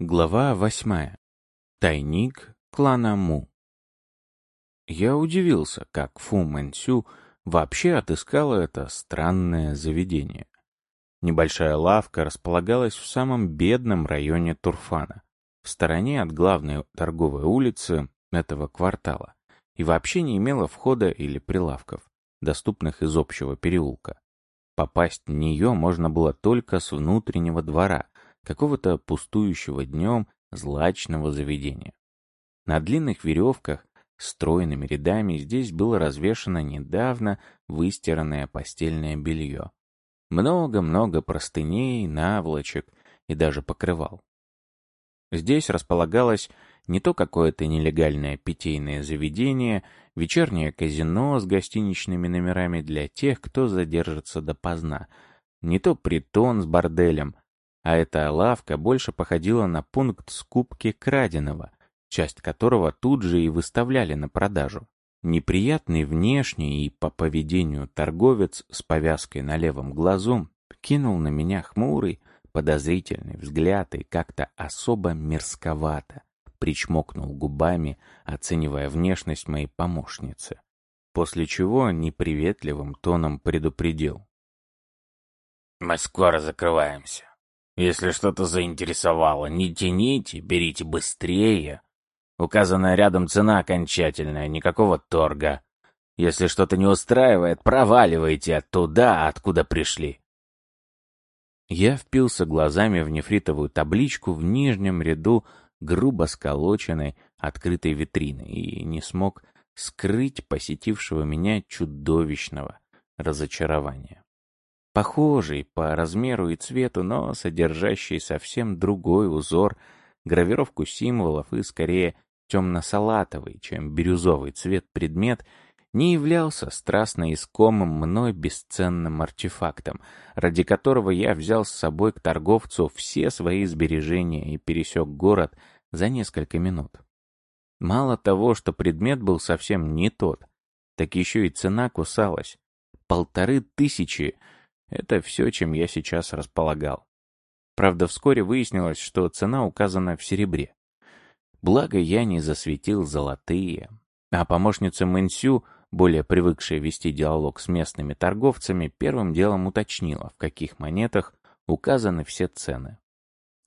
Глава восьмая. Тайник клана Му. Я удивился, как Фу Мэнсю вообще отыскала это странное заведение. Небольшая лавка располагалась в самом бедном районе Турфана, в стороне от главной торговой улицы этого квартала, и вообще не имела входа или прилавков, доступных из общего переулка. Попасть в нее можно было только с внутреннего двора, какого-то пустующего днем злачного заведения. На длинных веревках, стройными рядами, здесь было развешано недавно выстиранное постельное белье. Много-много простыней, наволочек и даже покрывал. Здесь располагалось не то какое-то нелегальное питейное заведение, вечернее казино с гостиничными номерами для тех, кто задержится допоздна, не то притон с борделем, а эта лавка больше походила на пункт скупки краденого, часть которого тут же и выставляли на продажу. Неприятный внешний и по поведению торговец с повязкой на левом глазу кинул на меня хмурый, подозрительный взгляд и как-то особо мерзковато причмокнул губами, оценивая внешность моей помощницы, после чего неприветливым тоном предупредил. «Мы скоро закрываемся. Если что-то заинтересовало, не тяните, берите быстрее. Указанная рядом цена окончательная, никакого торга. Если что-то не устраивает, проваливайте оттуда, откуда пришли. Я впился глазами в нефритовую табличку в нижнем ряду грубо сколоченной открытой витрины и не смог скрыть посетившего меня чудовищного разочарования похожий по размеру и цвету, но содержащий совсем другой узор, гравировку символов и скорее темно-салатовый, чем бирюзовый цвет предмет, не являлся страстно искомым мной бесценным артефактом, ради которого я взял с собой к торговцу все свои сбережения и пересек город за несколько минут. Мало того, что предмет был совсем не тот, так еще и цена кусалась. Полторы тысячи это все, чем я сейчас располагал. Правда, вскоре выяснилось, что цена указана в серебре. Благо, я не засветил золотые. А помощница Мэнсю, более привыкшая вести диалог с местными торговцами, первым делом уточнила, в каких монетах указаны все цены.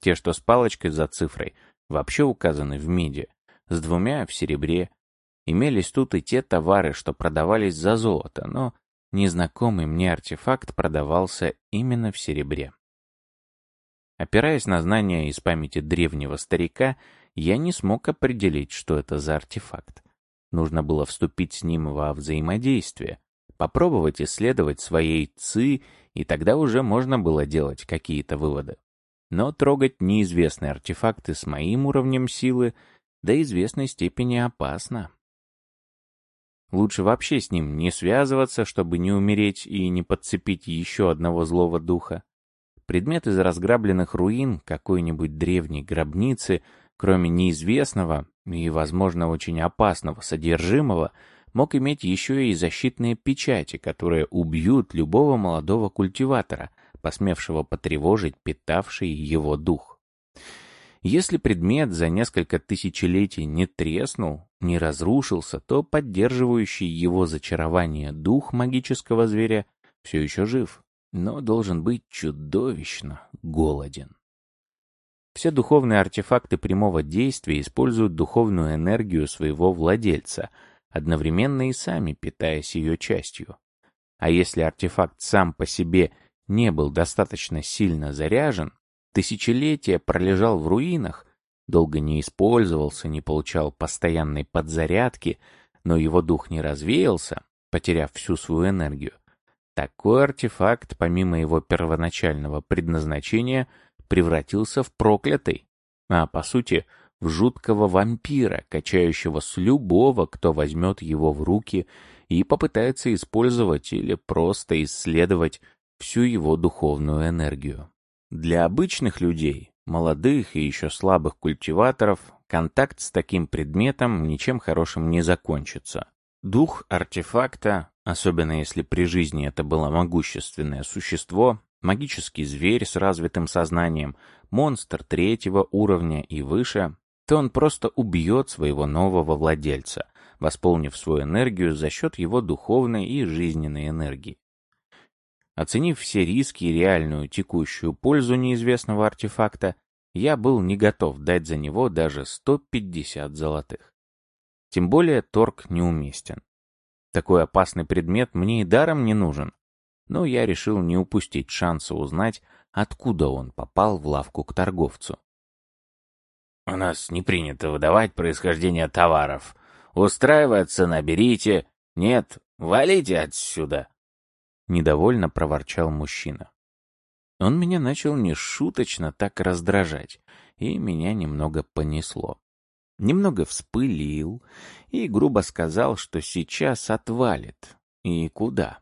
Те, что с палочкой за цифрой, вообще указаны в меди, с двумя в серебре. Имелись тут и те товары, что продавались за золото, но Незнакомый мне артефакт продавался именно в серебре. Опираясь на знания из памяти древнего старика, я не смог определить, что это за артефакт. Нужно было вступить с ним во взаимодействие, попробовать исследовать своей ЦИ, и тогда уже можно было делать какие-то выводы. Но трогать неизвестные артефакты с моим уровнем силы до известной степени опасно. Лучше вообще с ним не связываться, чтобы не умереть и не подцепить еще одного злого духа. Предмет из разграбленных руин какой-нибудь древней гробницы, кроме неизвестного и, возможно, очень опасного содержимого, мог иметь еще и защитные печати, которые убьют любого молодого культиватора, посмевшего потревожить питавший его дух. Если предмет за несколько тысячелетий не треснул, не разрушился, то поддерживающий его зачарование дух магического зверя все еще жив, но должен быть чудовищно голоден. Все духовные артефакты прямого действия используют духовную энергию своего владельца, одновременно и сами питаясь ее частью. А если артефакт сам по себе не был достаточно сильно заряжен, тысячелетия пролежал в руинах, долго не использовался, не получал постоянной подзарядки, но его дух не развеялся, потеряв всю свою энергию. Такой артефакт, помимо его первоначального предназначения, превратился в проклятый, а, по сути, в жуткого вампира, качающего с любого, кто возьмет его в руки и попытается использовать или просто исследовать всю его духовную энергию. Для обычных людей молодых и еще слабых культиваторов, контакт с таким предметом ничем хорошим не закончится. Дух артефакта, особенно если при жизни это было могущественное существо, магический зверь с развитым сознанием, монстр третьего уровня и выше, то он просто убьет своего нового владельца, восполнив свою энергию за счет его духовной и жизненной энергии. Оценив все риски и реальную текущую пользу неизвестного артефакта, я был не готов дать за него даже 150 золотых. Тем более торг неуместен. Такой опасный предмет мне и даром не нужен, но я решил не упустить шанса узнать, откуда он попал в лавку к торговцу. «У нас не принято выдавать происхождение товаров. Устраивая цена, берите. Нет, валите отсюда!» Недовольно проворчал мужчина. Он меня начал нешуточно так раздражать, и меня немного понесло. Немного вспылил и грубо сказал, что сейчас отвалит. И куда?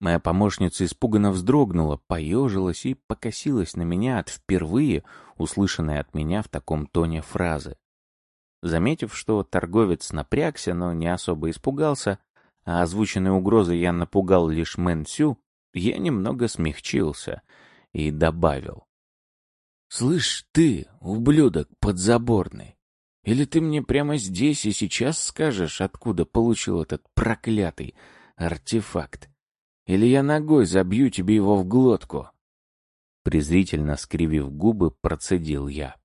Моя помощница испуганно вздрогнула, поежилась и покосилась на меня от впервые услышанной от меня в таком тоне фразы. Заметив, что торговец напрягся, но не особо испугался, а озвученной угрозой я напугал лишь Мэн Сю, я немного смягчился и добавил. «Слышь ты, ублюдок подзаборный, или ты мне прямо здесь и сейчас скажешь, откуда получил этот проклятый артефакт? Или я ногой забью тебе его в глотку?» Презрительно скривив губы, процедил я.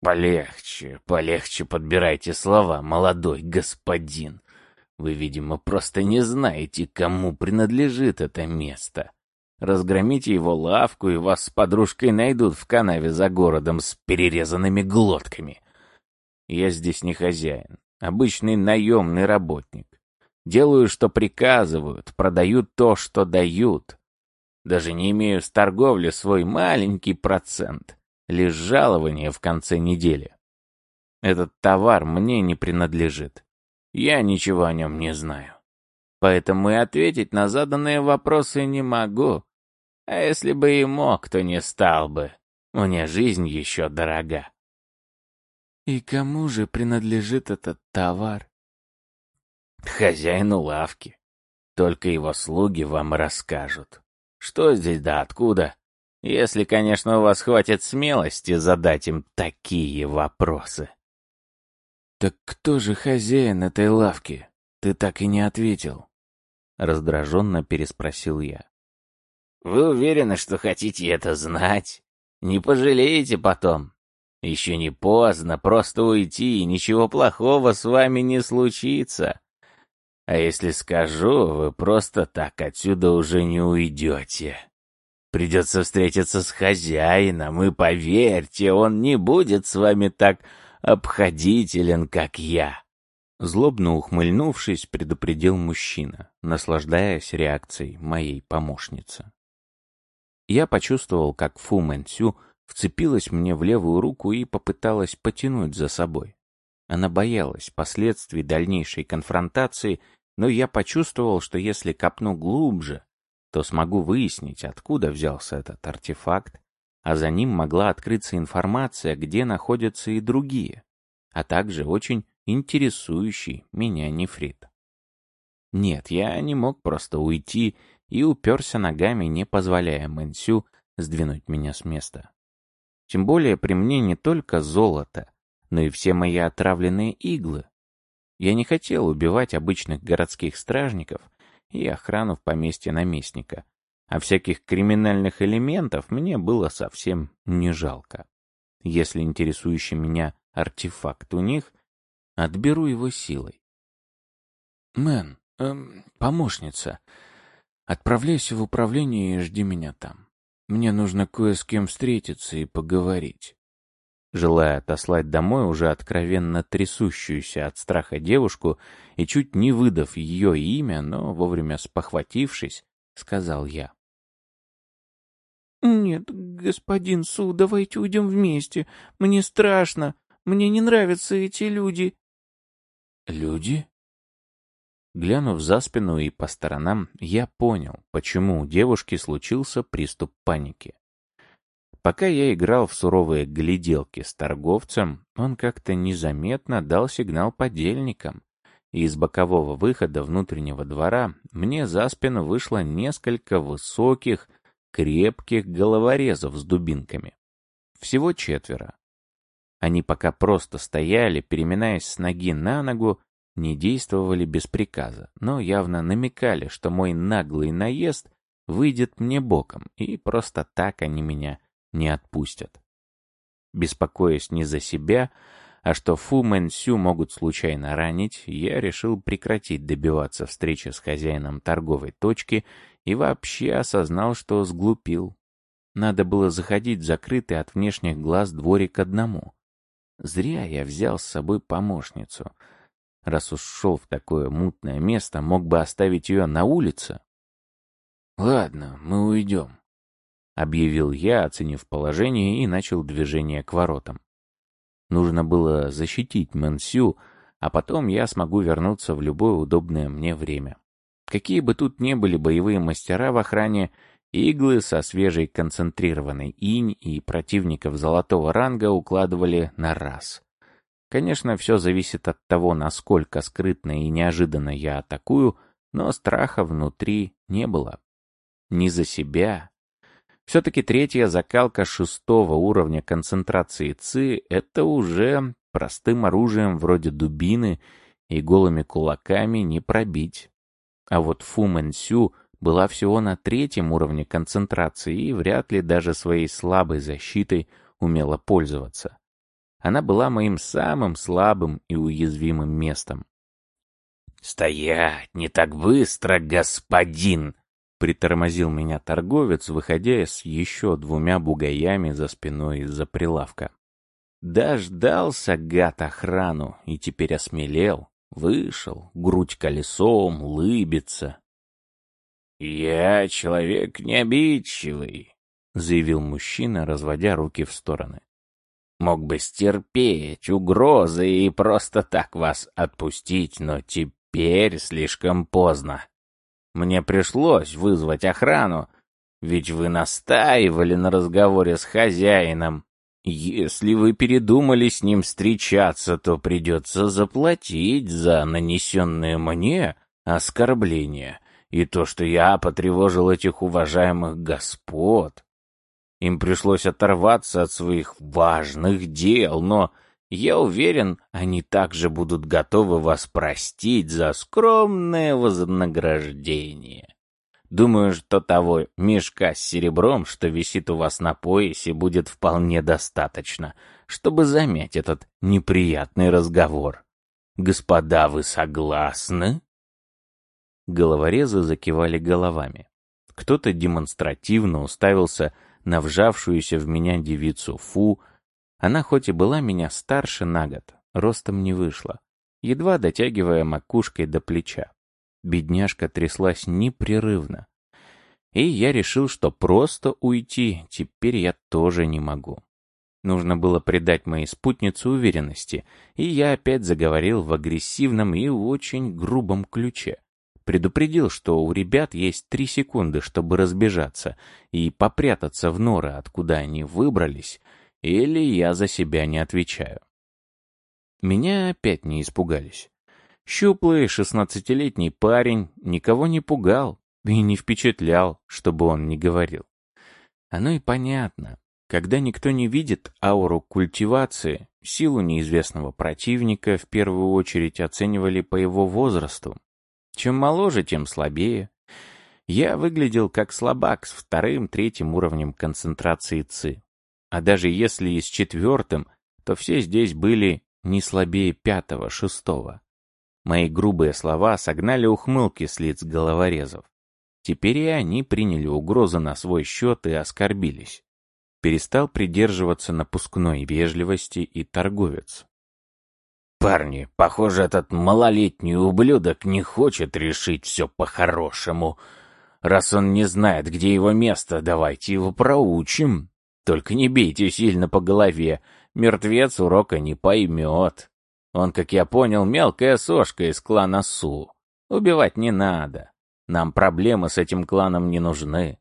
«Полегче, полегче подбирайте слова, молодой господин. Вы, видимо, просто не знаете, кому принадлежит это место. Разгромите его лавку, и вас с подружкой найдут в канаве за городом с перерезанными глотками. Я здесь не хозяин, обычный наемный работник. Делаю, что приказывают, продаю то, что дают. Даже не имею с торговли свой маленький процент, лишь жалование в конце недели. Этот товар мне не принадлежит. Я ничего о нем не знаю. Поэтому и ответить на заданные вопросы не могу. А если бы и мог, то не стал бы. Мне жизнь еще дорога. И кому же принадлежит этот товар? Хозяину лавки. Только его слуги вам расскажут. Что здесь да откуда? Если, конечно, у вас хватит смелости задать им такие вопросы. «Так кто же хозяин этой лавки? Ты так и не ответил». Раздраженно переспросил я. «Вы уверены, что хотите это знать? Не пожалеете потом? Еще не поздно просто уйти, и ничего плохого с вами не случится. А если скажу, вы просто так отсюда уже не уйдете. Придется встретиться с хозяином, и поверьте, он не будет с вами так обходителен, как я. Злобно ухмыльнувшись, предупредил мужчина, наслаждаясь реакцией моей помощницы. Я почувствовал, как Фу Мэнсю вцепилась мне в левую руку и попыталась потянуть за собой. Она боялась последствий дальнейшей конфронтации, но я почувствовал, что если копну глубже, то смогу выяснить, откуда взялся этот артефакт, а за ним могла открыться информация, где находятся и другие, а также очень интересующий меня нефрит. Нет, я не мог просто уйти и уперся ногами, не позволяя Мэнсю сдвинуть меня с места. Тем более при мне не только золото, но и все мои отравленные иглы. Я не хотел убивать обычных городских стражников и охрану в поместье наместника, а всяких криминальных элементов мне было совсем не жалко. Если интересующий меня артефакт у них, отберу его силой. «Мэн, эм, помощница, отправляйся в управление и жди меня там. Мне нужно кое с кем встретиться и поговорить» желая отослать домой уже откровенно трясущуюся от страха девушку и чуть не выдав ее имя, но вовремя спохватившись, сказал я. «Нет, господин Су, давайте уйдем вместе. Мне страшно. Мне не нравятся эти люди». «Люди?» Глянув за спину и по сторонам, я понял, почему у девушки случился приступ паники. Пока я играл в суровые гляделки с торговцем, он как-то незаметно дал сигнал подельникам, и из бокового выхода внутреннего двора мне за спину вышло несколько высоких, крепких головорезов с дубинками. Всего четверо. Они пока просто стояли, переминаясь с ноги на ногу, не действовали без приказа, но явно намекали, что мой наглый наезд выйдет мне боком, и просто так они меня не отпустят. Беспокоясь не за себя, а что Фу Мэн Сю могут случайно ранить, я решил прекратить добиваться встречи с хозяином торговой точки и вообще осознал, что сглупил. Надо было заходить закрытый от внешних глаз дворик одному. Зря я взял с собой помощницу. Раз уж шел в такое мутное место, мог бы оставить ее на улице. «Ладно, мы уйдем», — объявил я, оценив положение, и начал движение к воротам. Нужно было защитить Мэнсю, а потом я смогу вернуться в любое удобное мне время. Какие бы тут ни были боевые мастера в охране, иглы со свежей концентрированной инь и противников золотого ранга укладывали на раз. Конечно, все зависит от того, насколько скрытно и неожиданно я атакую, но страха внутри не было. Не за себя. Все-таки третья закалка шестого уровня концентрации ЦИ — это уже простым оружием вроде дубины и голыми кулаками не пробить. А вот Фу Мэнсю была всего на третьем уровне концентрации и вряд ли даже своей слабой защитой умела пользоваться. Она была моим самым слабым и уязвимым местом. «Стоять! Не так быстро, господин!» Притормозил меня торговец, выходя с еще двумя бугаями за спиной из-за прилавка. Дождался гад охрану и теперь осмелел. Вышел, грудь колесом, лыбится. «Я человек необидчивый», — заявил мужчина, разводя руки в стороны. «Мог бы стерпеть угрозы и просто так вас отпустить, но теперь слишком поздно. Мне пришлось вызвать охрану, ведь вы настаивали на разговоре с хозяином. Если вы передумали с ним встречаться, то придется заплатить за нанесенное мне оскорбление и то, что я потревожил этих уважаемых господ. Им пришлось оторваться от своих важных дел, но я уверен, они также будут готовы вас простить за скромное вознаграждение. Думаю, что того мешка с серебром, что висит у вас на поясе, будет вполне достаточно, чтобы замять этот неприятный разговор. Господа, вы согласны? Головорезы закивали головами. Кто-то демонстративно уставился на вжавшуюся в меня девицу Фу, она хоть и была меня старше на год, ростом не вышла, едва дотягивая макушкой до плеча. Бедняжка тряслась непрерывно. И я решил, что просто уйти теперь я тоже не могу. Нужно было придать моей спутнице уверенности, и я опять заговорил в агрессивном и очень грубом ключе. Предупредил, что у ребят есть три секунды, чтобы разбежаться и попрятаться в норы, откуда они выбрались, или я за себя не отвечаю. Меня опять не испугались. Щуплый шестнадцатилетний парень никого не пугал и не впечатлял, чтобы он не говорил. Оно и понятно. Когда никто не видит ауру культивации, силу неизвестного противника в первую очередь оценивали по его возрасту. Чем моложе, тем слабее. Я выглядел как слабак с вторым-третьим уровнем концентрации ЦИ. А даже если и с четвертым, то все здесь были не слабее пятого, шестого. Мои грубые слова согнали ухмылки с лиц головорезов. Теперь и они приняли угрозу на свой счет и оскорбились. Перестал придерживаться напускной вежливости и торговец. «Парни, похоже, этот малолетний ублюдок не хочет решить все по-хорошему. Раз он не знает, где его место, давайте его проучим». Только не бейте сильно по голове, мертвец урока не поймет. Он, как я понял, мелкая сошка из клана Су. Убивать не надо. Нам проблемы с этим кланом не нужны.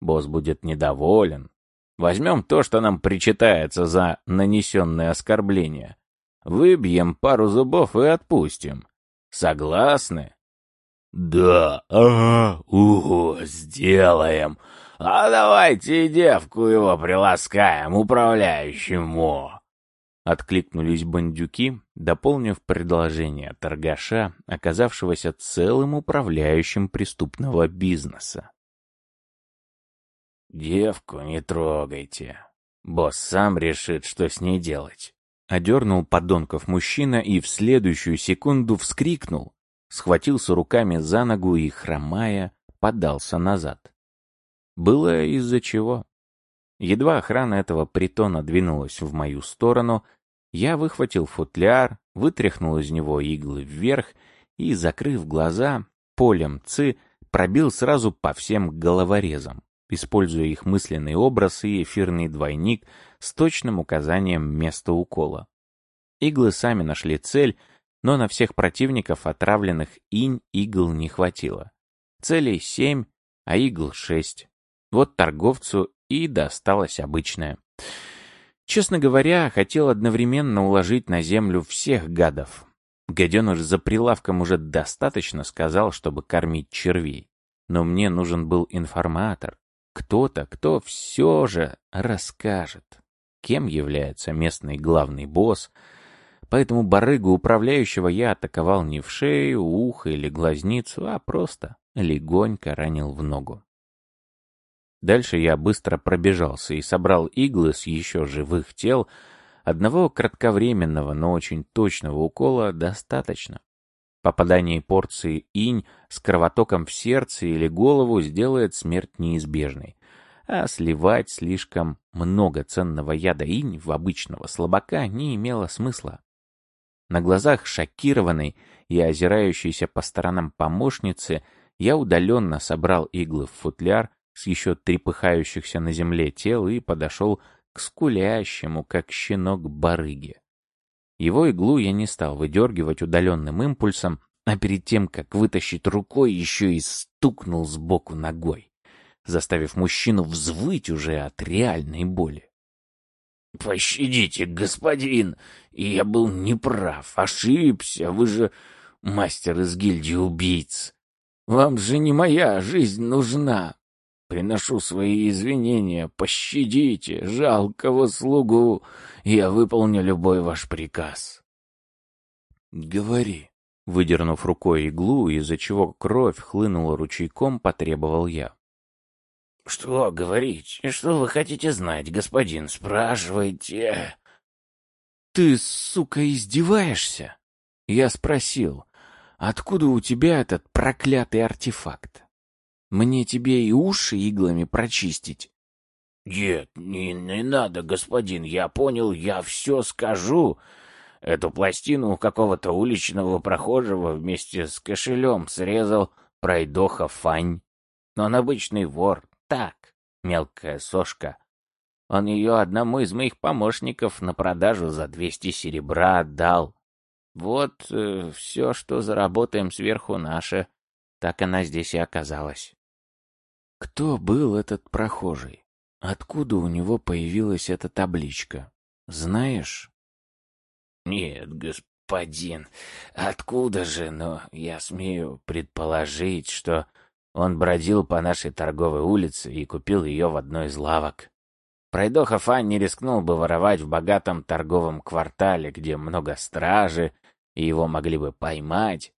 Босс будет недоволен. Возьмем то, что нам причитается за нанесенное оскорбление. Выбьем пару зубов и отпустим. Согласны? Да, ага, угу, сделаем. А давайте девку его приласкаем, управляющему. Откликнулись бандюки, дополнив предложение торгаша, оказавшегося целым управляющим преступного бизнеса. «Девку не трогайте. Босс сам решит, что с ней делать». Одернул подонков мужчина и в следующую секунду вскрикнул, схватился руками за ногу и, хромая, подался назад. Было из-за чего. Едва охрана этого притона двинулась в мою сторону, я выхватил футляр, вытряхнул из него иглы вверх и, закрыв глаза, полем ци пробил сразу по всем головорезам, используя их мысленный образ и эфирный двойник с точным указанием места укола. Иглы сами нашли цель, но на всех противников отравленных инь игл не хватило. Целей семь, а игл шесть. Вот торговцу и досталось обычное. Честно говоря, хотел одновременно уложить на землю всех гадов. Гаденыш за прилавком уже достаточно сказал, чтобы кормить червей. Но мне нужен был информатор. Кто-то, кто все же расскажет, кем является местный главный босс, Поэтому барыгу управляющего я атаковал не в шею, ухо или глазницу, а просто легонько ранил в ногу. Дальше я быстро пробежался и собрал иглы с еще живых тел. Одного кратковременного, но очень точного укола достаточно. Попадание порции инь с кровотоком в сердце или голову сделает смерть неизбежной. А сливать слишком много ценного яда инь в обычного слабака не имело смысла. На глазах шокированной и озирающейся по сторонам помощницы я удаленно собрал иглы в футляр с еще трепыхающихся на земле тел и подошел к скулящему, как щенок, барыге. Его иглу я не стал выдергивать удаленным импульсом, а перед тем, как вытащить рукой, еще и стукнул сбоку ногой, заставив мужчину взвыть уже от реальной боли. «Пощадите, господин, я был неправ, ошибся, вы же мастер из гильдии убийц. Вам же не моя жизнь нужна. Приношу свои извинения, пощадите жалкого слугу, я выполню любой ваш приказ». «Говори», — выдернув рукой иглу, из-за чего кровь хлынула ручейком, потребовал я. «Что говорить? Что вы хотите знать, господин? Спрашивайте». «Ты, сука, издеваешься?» Я спросил, откуда у тебя этот проклятый артефакт? Мне тебе и уши иглами прочистить?» «Нет, не, не надо, господин, я понял, я все скажу. Эту пластину у какого-то уличного прохожего вместе с кошелем срезал пройдоха Фань. Но он обычный вор, так, мелкая сошка. Он ее одному из моих помощников на продажу за двести серебра отдал. Вот э, все, что заработаем сверху наше. Так она здесь и оказалась. Кто был этот прохожий? Откуда у него появилась эта табличка? Знаешь? Нет, господин, откуда же, но я смею предположить, что он бродил по нашей торговой улице и купил ее в одной из лавок. Пройдоха Фан не рискнул бы воровать в богатом торговом квартале, где много стражи, и его могли бы поймать.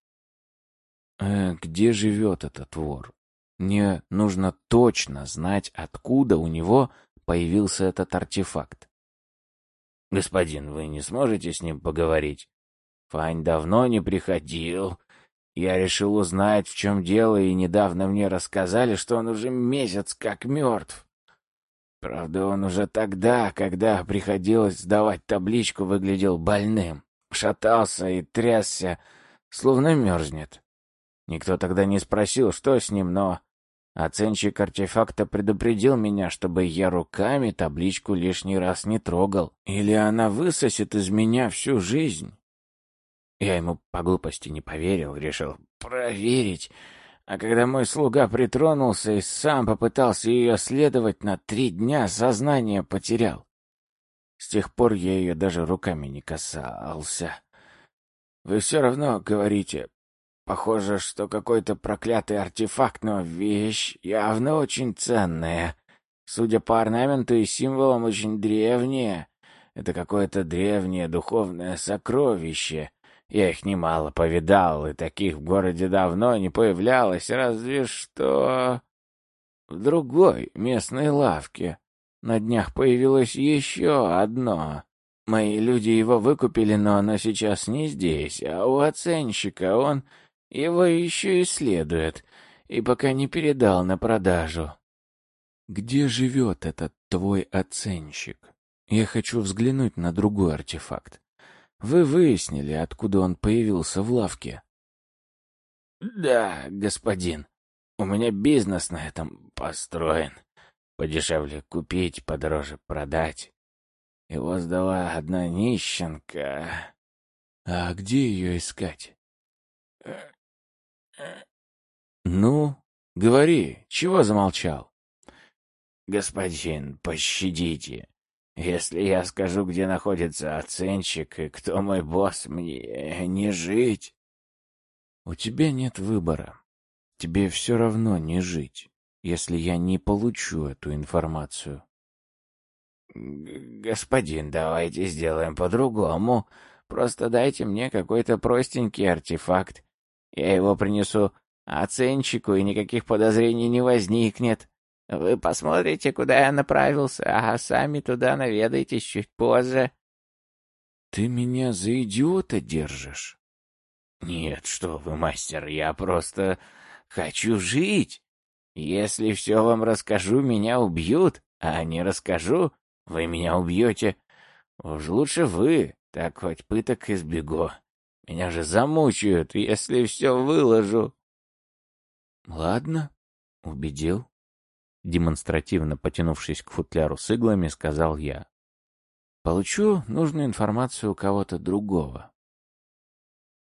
Э, где живет этот вор? Мне нужно точно знать, откуда у него появился этот артефакт. Господин, вы не сможете с ним поговорить? Фань давно не приходил, я решил узнать, в чем дело, и недавно мне рассказали, что он уже месяц как мертв. Правда, он уже тогда, когда приходилось сдавать табличку, выглядел больным. Шатался и трясся, словно мерзнет. Никто тогда не спросил, что с ним, но оценщик артефакта предупредил меня, чтобы я руками табличку лишний раз не трогал, или она высосет из меня всю жизнь. Я ему по глупости не поверил, решил проверить. А когда мой слуга притронулся и сам попытался ее следовать, на три дня сознание потерял. С тех пор я ее даже руками не касался. Вы все равно говорите, Похоже, что какой-то проклятый артефакт, но вещь явно очень ценная. Судя по орнаменту и символам, очень древняя. Это какое-то древнее духовное сокровище. Я их немало повидал, и таких в городе давно не появлялось, разве что в другой местной лавке. На днях появилось еще одно. Мои люди его выкупили, но оно сейчас не здесь, а у оценщика он его еще исследует и пока не передал на продажу. Где живет этот твой оценщик? Я хочу взглянуть на другой артефакт. Вы выяснили, откуда он появился в лавке? Да, господин. У меня бизнес на этом построен. Подешевле купить, подороже продать. Его сдала одна нищенка. А где ее искать? Ну, говори, чего замолчал? Господин, пощадите. Если я скажу, где находится оценщик и кто мой босс, мне не жить. У тебя нет выбора. Тебе все равно не жить, если я не получу эту информацию. Господин, давайте сделаем по-другому. Просто дайте мне какой-то простенький артефакт. Я его принесу оценщику, и никаких подозрений не возникнет. Вы посмотрите, куда я направился, а сами туда наведайтесь чуть позже. Ты меня за идиота держишь? Нет, что вы, мастер, я просто хочу жить. Если все вам расскажу, меня убьют, а не расскажу, вы меня убьете. Уж лучше вы, так хоть пыток избегу. Меня же замучают, если все выложу. Ладно, убедил. Демонстративно потянувшись к футляру с иглами, сказал я. Получу нужную информацию у кого-то другого.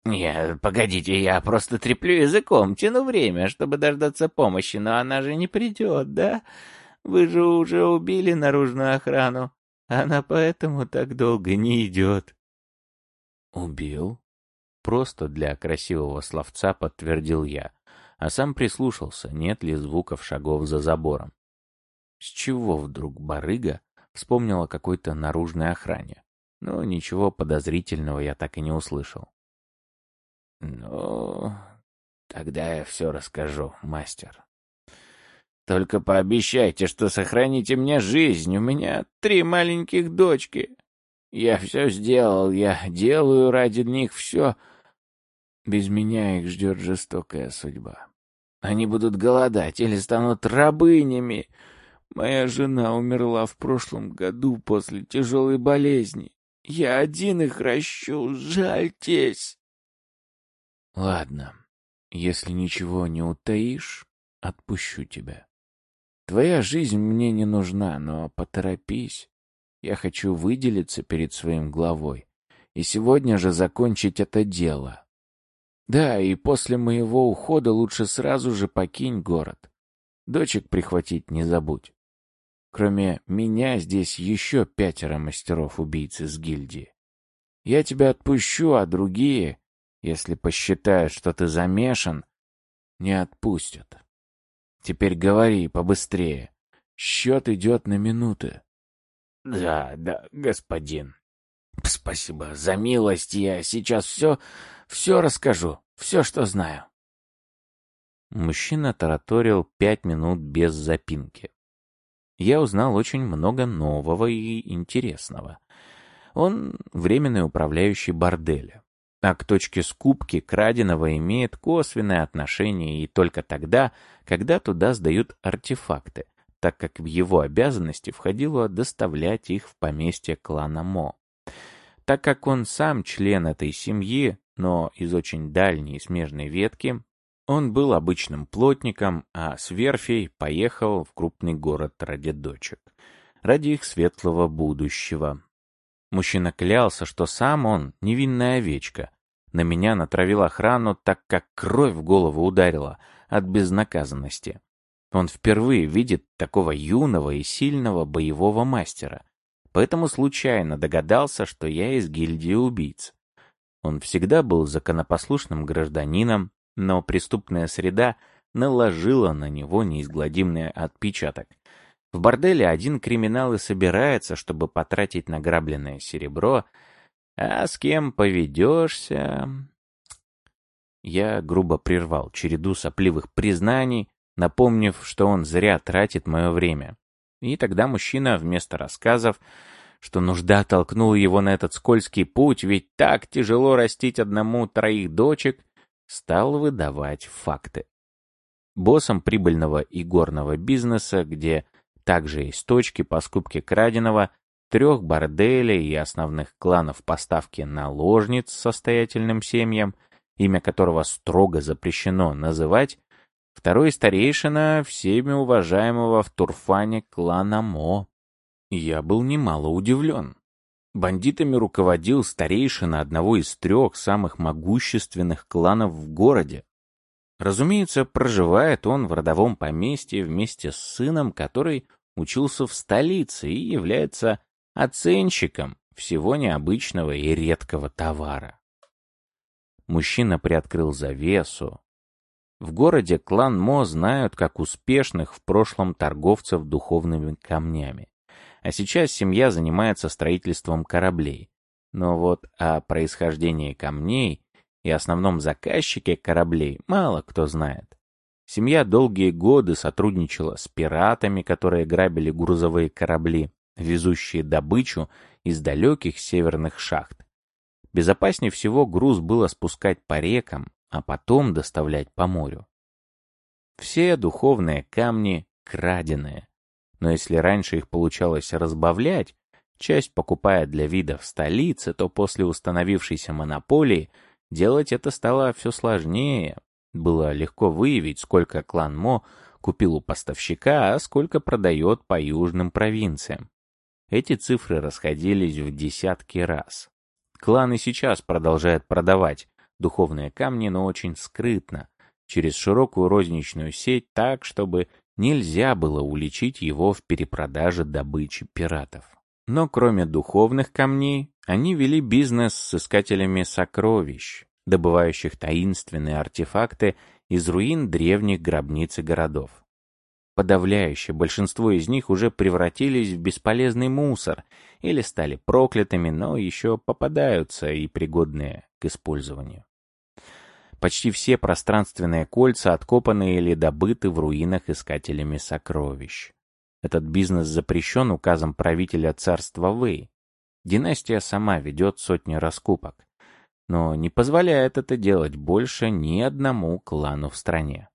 «Нет, погодите, я просто треплю языком, тяну время, чтобы дождаться помощи, но она же не придет, да? Вы же уже убили наружную охрану, она поэтому так долго не идет». «Убил?» Просто для красивого словца подтвердил я, а сам прислушался, нет ли звуков шагов за забором. С чего вдруг барыга вспомнила какой-то наружной охране? Но ничего подозрительного я так и не услышал. «Ну, тогда я все расскажу, мастер. Только пообещайте, что сохраните мне жизнь. У меня три маленьких дочки. Я все сделал, я делаю ради них все. Без меня их ждет жестокая судьба. Они будут голодать или станут рабынями. Моя жена умерла в прошлом году после тяжелой болезни. Я один их ращу, жальтесь. Ладно, если ничего не утаишь, отпущу тебя. Твоя жизнь мне не нужна, но поторопись. Я хочу выделиться перед своим главой и сегодня же закончить это дело. Да, и после моего ухода лучше сразу же покинь город. Дочек прихватить не забудь. Кроме меня здесь еще пятеро мастеров-убийц из гильдии. Я тебя отпущу, а другие если посчитают, что ты замешан, не отпустят. Теперь говори побыстрее. Счет идет на минуты. Да, да, господин. Спасибо за милость. Я сейчас все, все расскажу. Все, что знаю. Мужчина тараторил пять минут без запинки. Я узнал очень много нового и интересного. Он временный управляющий борделя а к точке скупки краденого имеет косвенное отношение и только тогда, когда туда сдают артефакты, так как в его обязанности входило доставлять их в поместье клана Мо. Так как он сам член этой семьи, но из очень дальней смежной ветки, он был обычным плотником, а с верфей поехал в крупный город ради дочек, ради их светлого будущего, Мужчина клялся, что сам он невинная овечка. На меня натравил охрану, так как кровь в голову ударила от безнаказанности. Он впервые видит такого юного и сильного боевого мастера, поэтому случайно догадался, что я из гильдии убийц. Он всегда был законопослушным гражданином, Но преступная среда наложила на него неизгладимый отпечаток. В борделе один криминал и собирается, чтобы потратить награбленное серебро, а с кем поведешься... Я грубо прервал череду сопливых признаний, напомнив, что он зря тратит мое время. И тогда мужчина вместо рассказов, что нужда толкнула его на этот скользкий путь, ведь так тяжело растить одному троих дочек, стал выдавать факты. Боссом прибыльного и горного бизнеса, где также есть точки по скупке краденого, трех борделей и основных кланов поставки наложниц состоятельным семьям, имя которого строго запрещено называть, Второй старейшина всеми уважаемого в Турфане клана Мо. Я был немало удивлен. Бандитами руководил старейшина одного из трех самых могущественных кланов в городе. Разумеется, проживает он в родовом поместье вместе с сыном, который учился в столице и является оценщиком всего необычного и редкого товара. Мужчина приоткрыл завесу, в городе клан Мо знают как успешных в прошлом торговцев духовными камнями. А сейчас семья занимается строительством кораблей. Но вот о происхождении камней и основном заказчике кораблей мало кто знает. Семья долгие годы сотрудничала с пиратами, которые грабили грузовые корабли, везущие добычу из далеких северных шахт. Безопаснее всего груз было спускать по рекам, а потом доставлять по морю. Все духовные камни краденые. Но если раньше их получалось разбавлять, часть покупая для вида в столице, то после установившейся монополии делать это стало все сложнее. Было легко выявить, сколько клан Мо купил у поставщика, а сколько продает по южным провинциям. Эти цифры расходились в десятки раз. Клан и сейчас продолжает продавать, духовные камни, но очень скрытно, через широкую розничную сеть так, чтобы нельзя было уличить его в перепродаже добычи пиратов. Но кроме духовных камней, они вели бизнес с искателями сокровищ, добывающих таинственные артефакты из руин древних гробниц и городов. Подавляющее большинство из них уже превратились в бесполезный мусор или стали проклятыми, но еще попадаются и пригодные к использованию. Почти все пространственные кольца откопаны или добыты в руинах искателями сокровищ. Этот бизнес запрещен указом правителя царства Вэй. Династия сама ведет сотни раскупок, но не позволяет это делать больше ни одному клану в стране.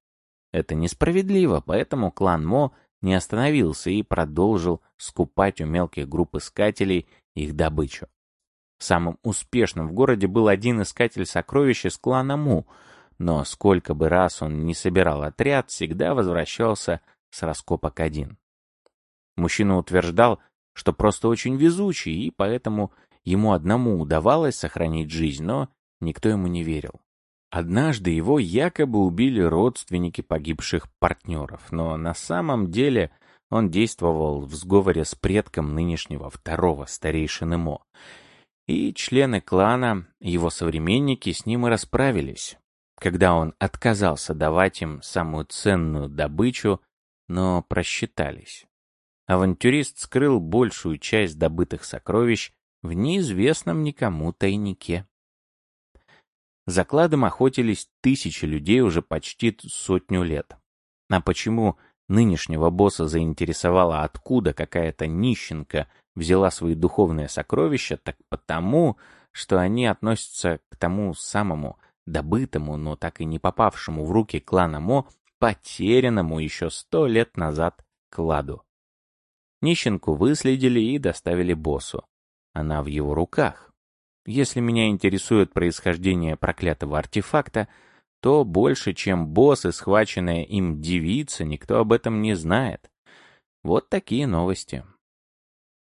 Это несправедливо, поэтому клан Мо не остановился и продолжил скупать у мелких групп искателей их добычу. Самым успешным в городе был один искатель сокровищ из клана Му, но сколько бы раз он не собирал отряд, всегда возвращался с раскопок один. Мужчина утверждал, что просто очень везучий, и поэтому ему одному удавалось сохранить жизнь, но никто ему не верил. Однажды его якобы убили родственники погибших партнеров, но на самом деле он действовал в сговоре с предком нынешнего второго старейшины Мо, и члены клана, его современники, с ним и расправились, когда он отказался давать им самую ценную добычу, но просчитались. Авантюрист скрыл большую часть добытых сокровищ в неизвестном никому тайнике. За кладом охотились тысячи людей уже почти сотню лет. А почему нынешнего босса заинтересовало, откуда какая-то нищенка взяла свои духовные сокровища, так потому, что они относятся к тому самому добытому, но так и не попавшему в руки клана Мо, потерянному еще сто лет назад кладу. Нищенку выследили и доставили боссу. Она в его руках. Если меня интересует происхождение проклятого артефакта, то больше, чем босс и схваченная им девица, никто об этом не знает. Вот такие новости.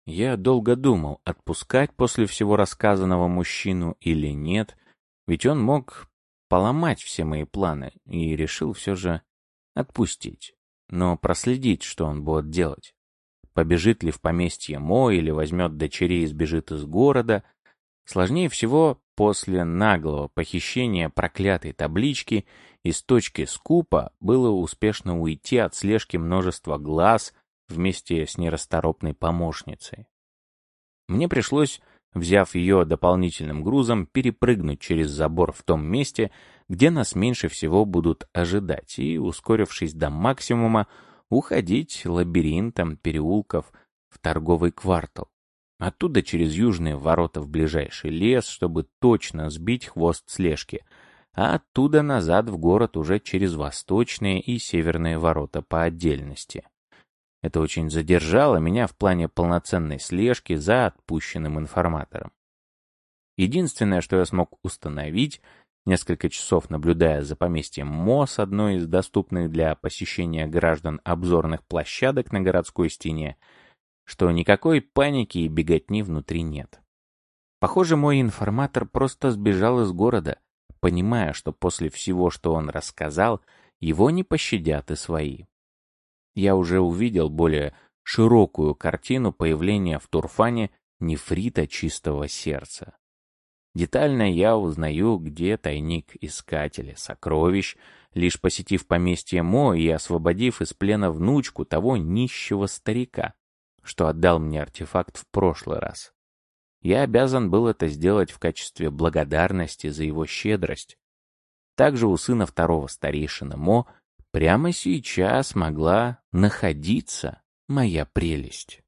Я долго думал, отпускать после всего рассказанного мужчину или нет, ведь он мог поломать все мои планы, и решил все же отпустить, но проследить, что он будет делать. Побежит ли в поместье Мо или возьмет дочерей и сбежит из города. Сложнее всего после наглого похищения проклятой таблички из точки скупа было успешно уйти от слежки множества глаз вместе с нерасторопной помощницей. Мне пришлось, взяв ее дополнительным грузом, перепрыгнуть через забор в том месте, где нас меньше всего будут ожидать, и, ускорившись до максимума, уходить лабиринтом переулков в торговый квартал. Оттуда через южные ворота в ближайший лес, чтобы точно сбить хвост слежки, а оттуда назад в город уже через восточные и северные ворота по отдельности. Это очень задержало меня в плане полноценной слежки за отпущенным информатором. Единственное, что я смог установить, несколько часов наблюдая за поместьем МОС, одной из доступных для посещения граждан обзорных площадок на городской стене, что никакой паники и беготни внутри нет. Похоже, мой информатор просто сбежал из города, понимая, что после всего, что он рассказал, его не пощадят и свои я уже увидел более широкую картину появления в Турфане нефрита чистого сердца. Детально я узнаю, где тайник искателя сокровищ, лишь посетив поместье Мо и освободив из плена внучку того нищего старика, что отдал мне артефакт в прошлый раз. Я обязан был это сделать в качестве благодарности за его щедрость. Также у сына второго старейшины Мо прямо сейчас могла находиться моя прелесть.